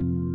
you